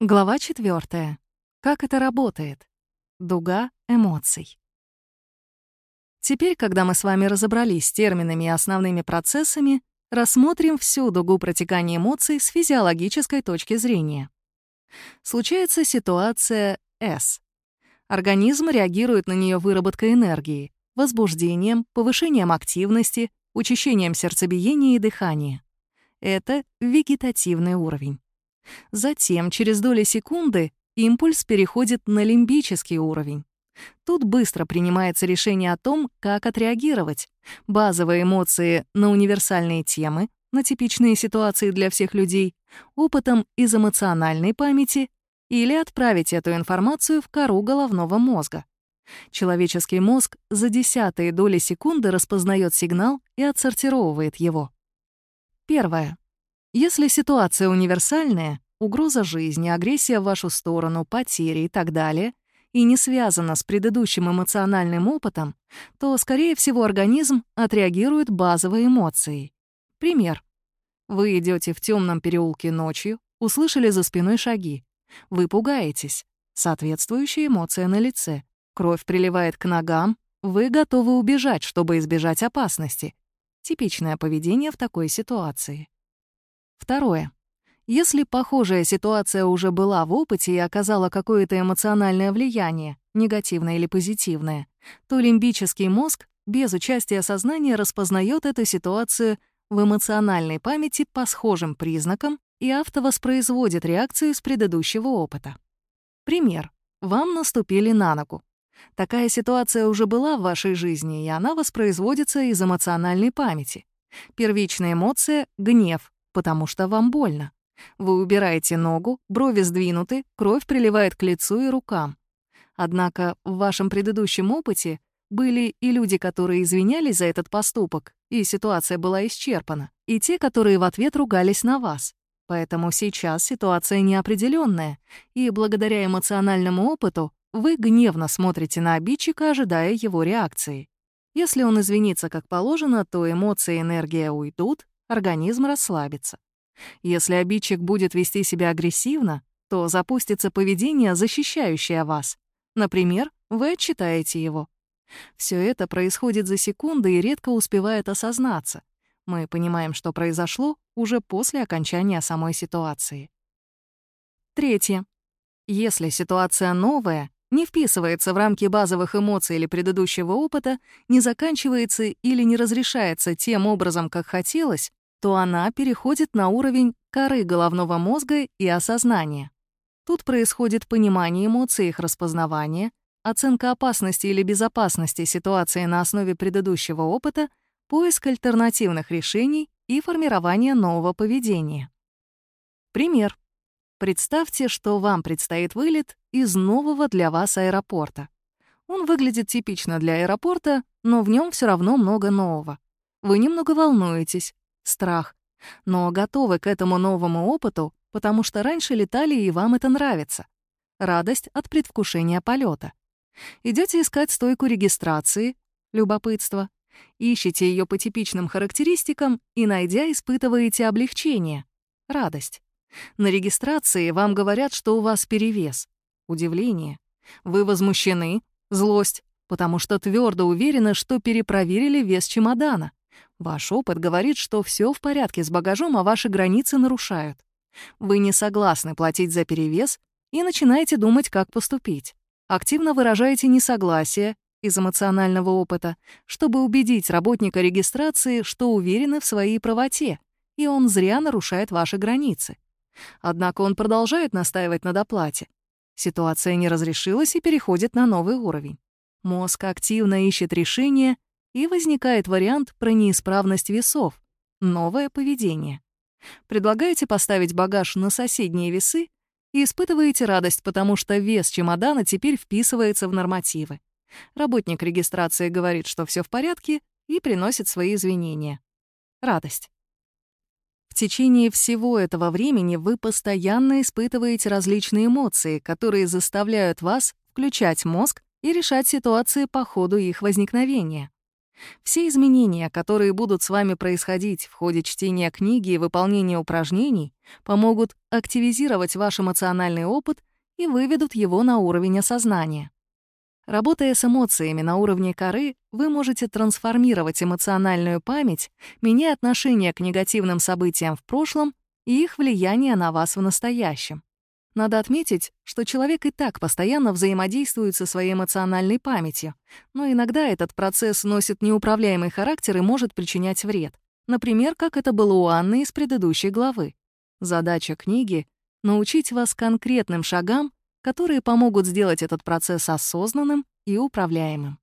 Глава 4. Как это работает? Дуга эмоций. Теперь, когда мы с вами разобрались с терминами и основными процессами, рассмотрим всю дугу протекания эмоций с физиологической точки зрения. Случается ситуация S. Организм реагирует на нее выработкой энергии, возбуждением, повышением активности, учащением сердцебиения и дыхания. Это вегетативный уровень. Затем, через доли секунды, импульс переходит на лимбический уровень. Тут быстро принимается решение о том, как отреагировать. Базовые эмоции на универсальные темы, на типичные ситуации для всех людей, опытом из эмоциональной памяти или отправить эту информацию в кору головного мозга. Человеческий мозг за десятые доли секунды распознает сигнал и отсортировывает его. Первое. Если ситуация универсальная, угроза жизни, агрессия в вашу сторону, потери и так далее, и не связана с предыдущим эмоциональным опытом, то, скорее всего, организм отреагирует базовой эмоцией. Пример. Вы идете в темном переулке ночью, услышали за спиной шаги. Вы пугаетесь. Соответствующая эмоция на лице. Кровь приливает к ногам, вы готовы убежать, чтобы избежать опасности. Типичное поведение в такой ситуации. Второе. Если похожая ситуация уже была в опыте и оказала какое-то эмоциональное влияние, негативное или позитивное, то лимбический мозг без участия сознания распознает эту ситуацию в эмоциональной памяти по схожим признакам и автовоспроизводит реакцию с предыдущего опыта. Пример. Вам наступили на ногу. Такая ситуация уже была в вашей жизни, и она воспроизводится из эмоциональной памяти. Первичная эмоция — гнев, потому что вам больно. Вы убираете ногу, брови сдвинуты, кровь приливает к лицу и рукам. Однако в вашем предыдущем опыте были и люди, которые извинялись за этот поступок, и ситуация была исчерпана, и те, которые в ответ ругались на вас. Поэтому сейчас ситуация неопределенная, и благодаря эмоциональному опыту вы гневно смотрите на обидчика, ожидая его реакции. Если он извинится как положено, то эмоции и энергия уйдут, организм расслабится. Если обидчик будет вести себя агрессивно, то запустится поведение, защищающее вас. Например, вы отчитаете его. Все это происходит за секунды и редко успевает осознаться. Мы понимаем, что произошло уже после окончания самой ситуации. Третье. Если ситуация новая, не вписывается в рамки базовых эмоций или предыдущего опыта, не заканчивается или не разрешается тем образом, как хотелось, то она переходит на уровень коры головного мозга и осознания. Тут происходит понимание эмоций, их распознавание, оценка опасности или безопасности ситуации на основе предыдущего опыта, поиск альтернативных решений и формирование нового поведения. Пример. Представьте, что вам предстоит вылет из нового для вас аэропорта. Он выглядит типично для аэропорта, но в нем все равно много нового. Вы немного волнуетесь, страх. Но готовы к этому новому опыту, потому что раньше летали и вам это нравится. Радость от предвкушения полета. Идете искать стойку регистрации, любопытство. Ищете ее по типичным характеристикам и, найдя, испытываете облегчение, радость. На регистрации вам говорят, что у вас перевес. Удивление. Вы возмущены, злость, потому что твердо уверены, что перепроверили вес чемодана. Ваш опыт говорит, что все в порядке с багажом, а ваши границы нарушают. Вы не согласны платить за перевес и начинаете думать, как поступить. Активно выражаете несогласие из эмоционального опыта, чтобы убедить работника регистрации, что уверены в своей правоте, и он зря нарушает ваши границы. Однако он продолжает настаивать на доплате. Ситуация не разрешилась и переходит на новый уровень. Мозг активно ищет решение и возникает вариант про неисправность весов, новое поведение. Предлагаете поставить багаж на соседние весы и испытываете радость, потому что вес чемодана теперь вписывается в нормативы. Работник регистрации говорит, что все в порядке, и приносит свои извинения. Радость. Течение всего этого времени вы постоянно испытываете различные эмоции, которые заставляют вас включать мозг и решать ситуации по ходу их возникновения. Все изменения, которые будут с вами происходить в ходе чтения книги и выполнения упражнений, помогут активизировать ваш эмоциональный опыт и выведут его на уровень осознания. Работая с эмоциями на уровне коры, вы можете трансформировать эмоциональную память, меняя отношение к негативным событиям в прошлом и их влияние на вас в настоящем. Надо отметить, что человек и так постоянно взаимодействует со своей эмоциональной памятью, но иногда этот процесс носит неуправляемый характер и может причинять вред. Например, как это было у Анны из предыдущей главы. Задача книги — научить вас конкретным шагам, которые помогут сделать этот процесс осознанным и управляемым.